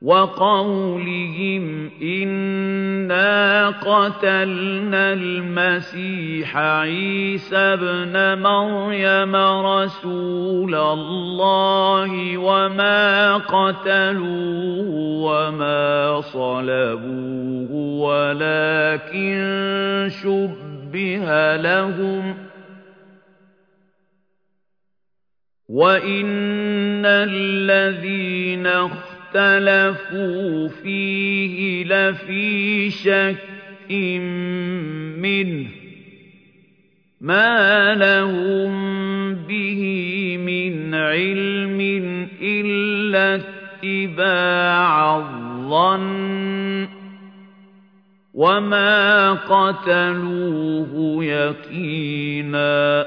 وَقَوْلِهِمْ إِنَّا قَتَلْنَا الْمَسِيحَ عِيسَى ابْنَ مَرْيَمَ رَسُولَ اللَّهِ وَمَا قَتَلُوهُ وَمَا صَلَبُوهُ وَلَٰكِن شُبِّهَ لَهُمْ ۚ وَإِنَّ الَّذِينَ اخْتَلَفُوا فِيهِ لَفِي شَكٍّ مِّنْهُ ۚ مَا لَهُم بِهِ مِنْ عِلْمٍ إِلَّا اتِّبَاعَ الظَّنِّ ۚ وَمَا قَتَلُوهُ يَقِينًا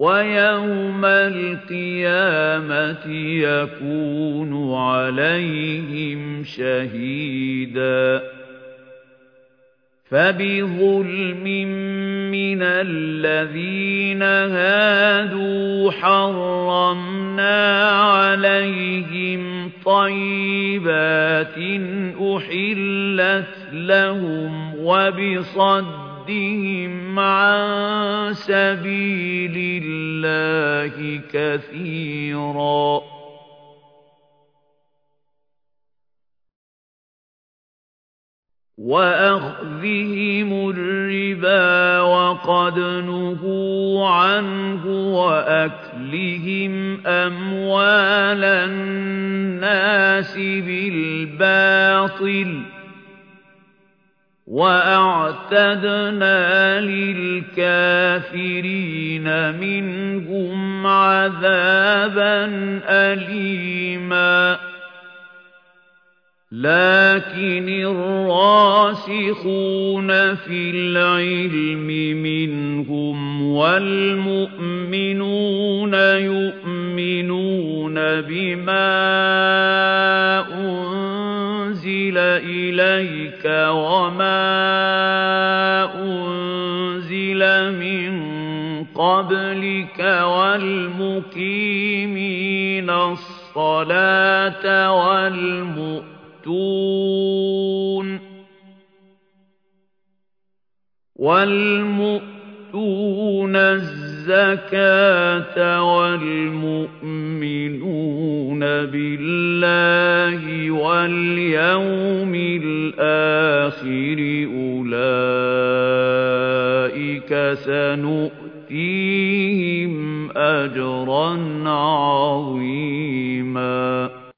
وَيَوْمَ الْقِيَامَةِ يَكُونُ عَلَيْهِمْ شَهِيدًا. فَبِظُلْمٍ مِّنَ الَّذِينَ هَادُوا حَرَّمْنَا عَلَيْهِمْ طَيِّبَاتٍ أُحِلَّتْ لَهُمْ وَبِصَدِّ صدهم عن سبيل الله كثيرا وأخذهم الربا وقد نهوا عنه وأكلهم أموال الناس بالباطل وَأَعْتَدْنَا لِلْكَافِرِينَ مِنْهُمْ عَذَابًا أَلِيمًا لَكِنِ الرَّاسِخُونَ فِي الْعِلْمِ مِنْهُمْ وَالْمُؤْمِنُونَ يُؤْمِنُونَ بِمَا إِلَيْكَ وَمَا أُنزِلَ مِن قَبْلِكَ وَالْمُقِيمِينَ الصَّلَاةَ وَالْمُؤْتُونَ وَالْمُؤْتُونَ الزَّكَاةَ وَالْمُؤْمِنُونَ بِاللَّهِ وَالْيَوْمِ أُولَٰئِكَ سَنُؤْتِيهِمْ أَجْرًا عَظِيمًا.